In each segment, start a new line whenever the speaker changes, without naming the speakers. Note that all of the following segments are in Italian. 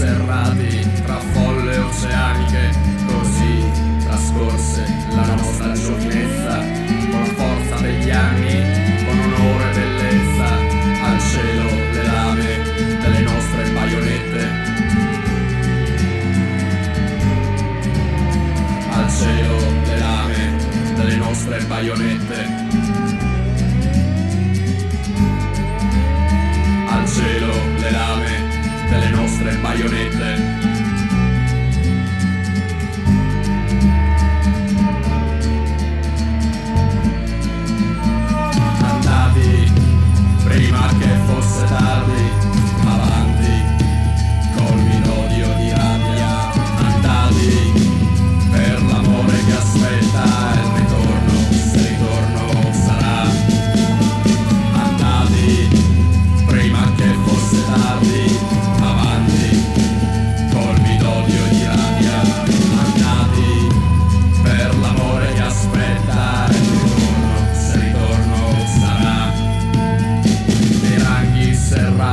serrati tra folle oceaniche, così trascorse la nostra giovinezza, con la forza degli anni, con onore e bellezza, al cielo le lame delle nostre baionette. Al cielo le lame delle nostre baionette. Marionetten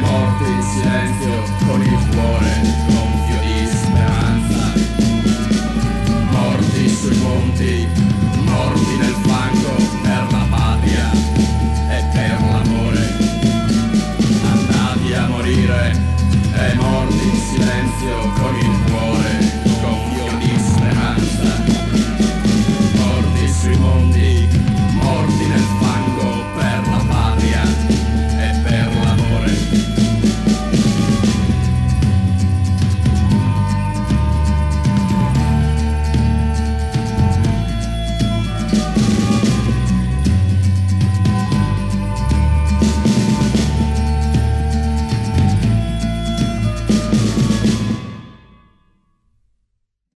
morti in silenzio con il cuore